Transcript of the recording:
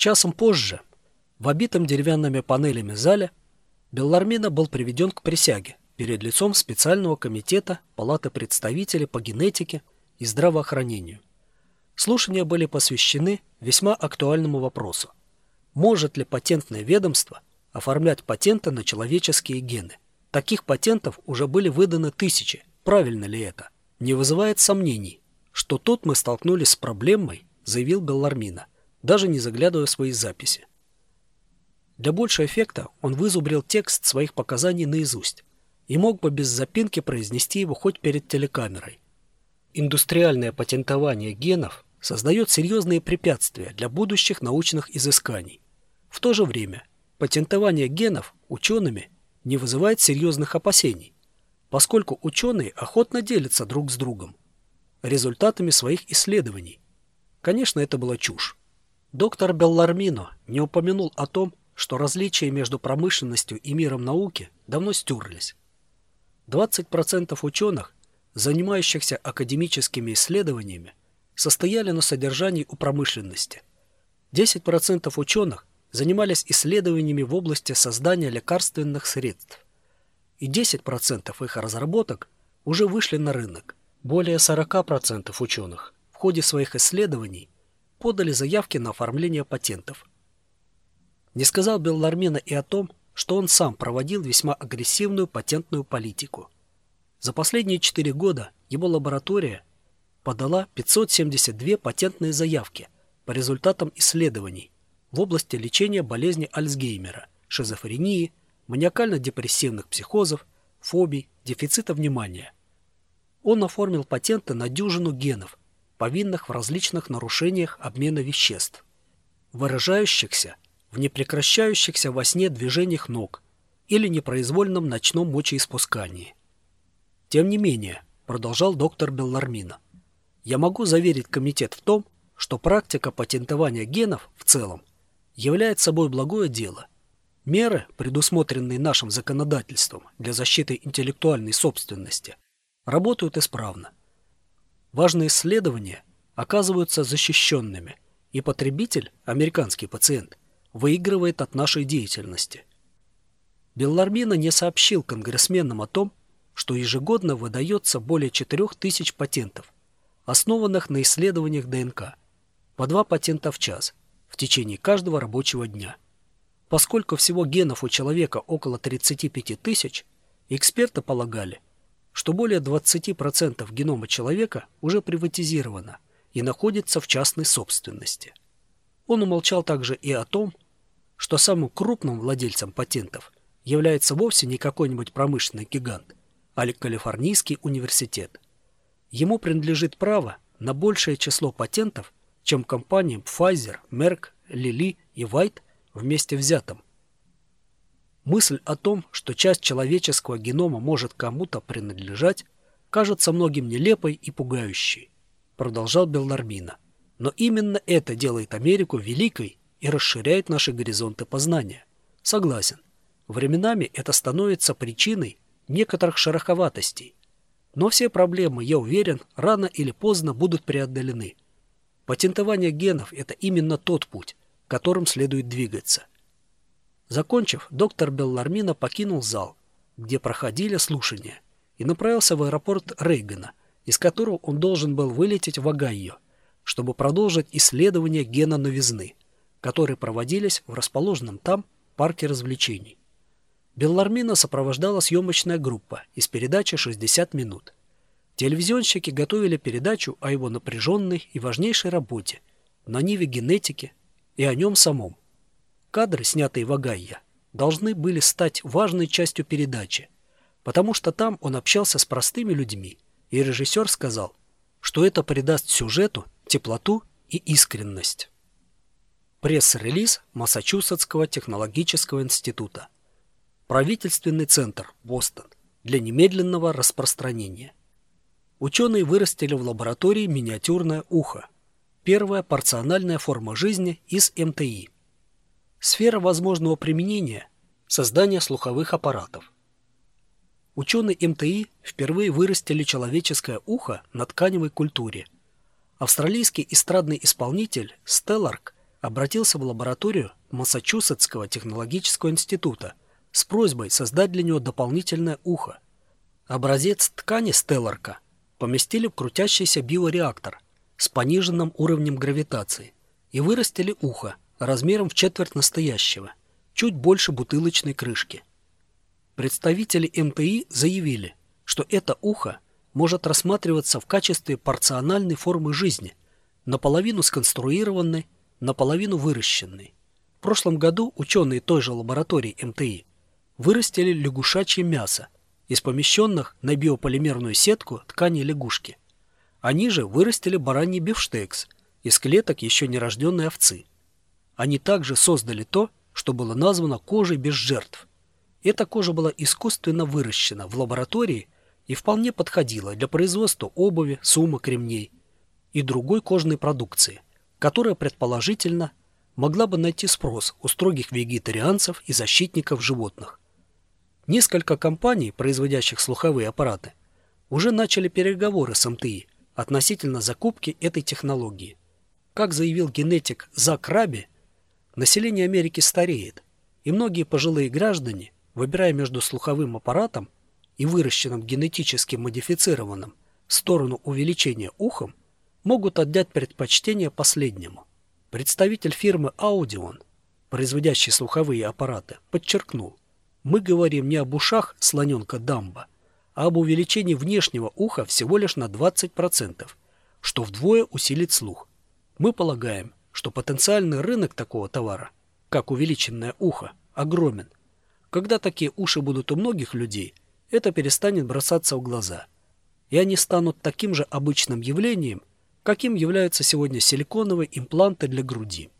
Часом позже, в обитом деревянными панелями зале, Беллармина был приведен к присяге перед лицом специального комитета Палаты представителей по генетике и здравоохранению. Слушания были посвящены весьма актуальному вопросу. Может ли патентное ведомство оформлять патенты на человеческие гены? Таких патентов уже были выданы тысячи. Правильно ли это? Не вызывает сомнений, что тут мы столкнулись с проблемой, заявил Беллармина, даже не заглядывая в свои записи. Для большего эффекта он вызубрил текст своих показаний наизусть и мог бы без запинки произнести его хоть перед телекамерой. Индустриальное патентование генов создает серьезные препятствия для будущих научных изысканий. В то же время патентование генов учеными не вызывает серьезных опасений, поскольку ученые охотно делятся друг с другом результатами своих исследований. Конечно, это была чушь. Доктор Беллармино не упомянул о том, что различия между промышленностью и миром науки давно стерлись. 20% ученых, занимающихся академическими исследованиями, состояли на содержании у промышленности. 10% ученых занимались исследованиями в области создания лекарственных средств. И 10% их разработок уже вышли на рынок. Более 40% ученых в ходе своих исследований подали заявки на оформление патентов. Не сказал Беллармина и о том, что он сам проводил весьма агрессивную патентную политику. За последние 4 года его лаборатория подала 572 патентные заявки по результатам исследований в области лечения болезни Альцгеймера, шизофрении, маниакально-депрессивных психозов, фобий, дефицита внимания. Он оформил патенты на дюжину генов, повинных в различных нарушениях обмена веществ, выражающихся в непрекращающихся во сне движениях ног или непроизвольном ночном мочеиспускании. Тем не менее, продолжал доктор Беллармина, я могу заверить комитет в том, что практика патентования генов в целом является собой благое дело. Меры, предусмотренные нашим законодательством для защиты интеллектуальной собственности, работают исправно. Важные исследования оказываются защищенными, и потребитель, американский пациент, выигрывает от нашей деятельности. Беллармина не сообщил конгрессменам о том, что ежегодно выдается более 4000 патентов, основанных на исследованиях ДНК, по два патента в час в течение каждого рабочего дня. Поскольку всего генов у человека около 35 тысяч, эксперты полагали, что более 20% генома человека уже приватизировано и находится в частной собственности. Он умолчал также и о том, что самым крупным владельцем патентов является вовсе не какой-нибудь промышленный гигант, а Калифорнийский университет. Ему принадлежит право на большее число патентов, чем компаниям Pfizer, Merck, Lilly и White вместе взятым. Мысль о том, что часть человеческого генома может кому-то принадлежать, кажется многим нелепой и пугающей, продолжал Беллармина. Но именно это делает Америку великой и расширяет наши горизонты познания. Согласен. Временами это становится причиной некоторых шероховатостей. Но все проблемы, я уверен, рано или поздно будут преодолены. Патентование генов – это именно тот путь, которым следует двигаться. Закончив, доктор Беллармина покинул зал, где проходили слушания, и направился в аэропорт Рейгана, из которого он должен был вылететь в Огайо – чтобы продолжить исследования гена новизны, которые проводились в расположенном там парке развлечений. Беллармина сопровождала съемочная группа из передачи «60 минут». Телевизионщики готовили передачу о его напряженной и важнейшей работе на ниве генетики и о нем самом. Кадры, снятые в Агайя, должны были стать важной частью передачи, потому что там он общался с простыми людьми, и режиссер сказал, что это придаст сюжету теплоту и искренность. Пресс-релиз Массачусетского технологического института. Правительственный центр, Бостон, для немедленного распространения. Ученые вырастили в лаборатории миниатюрное ухо. Первая порциональная форма жизни из МТИ. Сфера возможного применения – создание слуховых аппаратов. Ученые МТИ впервые вырастили человеческое ухо на тканевой культуре – Австралийский эстрадный исполнитель Стелларк обратился в лабораторию Массачусетского технологического института с просьбой создать для него дополнительное ухо. Образец ткани Стелларка поместили в крутящийся биореактор с пониженным уровнем гравитации и вырастили ухо размером в четверть настоящего, чуть больше бутылочной крышки. Представители МТИ заявили, что это ухо может рассматриваться в качестве порциональной формы жизни, наполовину сконструированной, наполовину выращенной. В прошлом году ученые той же лаборатории МТИ вырастили лягушачье мясо из помещенных на биополимерную сетку ткани лягушки. Они же вырастили бараний бифштекс из клеток еще нерожденной овцы. Они также создали то, что было названо кожей без жертв. Эта кожа была искусственно выращена в лаборатории и вполне подходила для производства обуви, сумок, ремней и другой кожной продукции, которая предположительно могла бы найти спрос у строгих вегетарианцев и защитников животных. Несколько компаний, производящих слуховые аппараты, уже начали переговоры с МТИ относительно закупки этой технологии. Как заявил генетик Зак Раби, население Америки стареет, и многие пожилые граждане, выбирая между слуховым аппаратом и выращенным генетически модифицированным в сторону увеличения ухом, могут отдать предпочтение последнему. Представитель фирмы Audion, производящий слуховые аппараты, подчеркнул, мы говорим не об ушах слоненка Дамба, а об увеличении внешнего уха всего лишь на 20%, что вдвое усилит слух. Мы полагаем, что потенциальный рынок такого товара, как увеличенное ухо, огромен. Когда такие уши будут у многих людей, это перестанет бросаться в глаза. И они станут таким же обычным явлением, каким являются сегодня силиконовые импланты для груди.